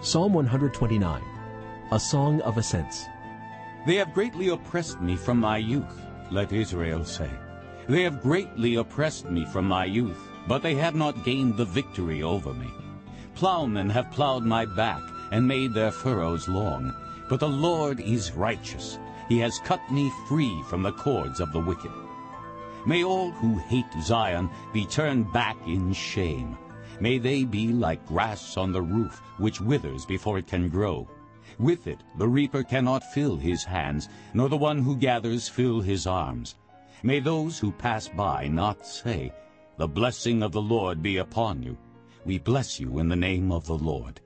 Psalm 129, a song of ascents. They have greatly oppressed me from my youth, let Israel say. They have greatly oppressed me from my youth, but they have not gained the victory over me. Plowmen have plowed my back and made their furrows long. But the Lord is righteous. He has cut me free from the cords of the wicked. May all who hate Zion be turned back in shame. May they be like grass on the roof, which withers before it can grow. With it the reaper cannot fill his hands, nor the one who gathers fill his arms. May those who pass by not say, The blessing of the Lord be upon you. We bless you in the name of the Lord.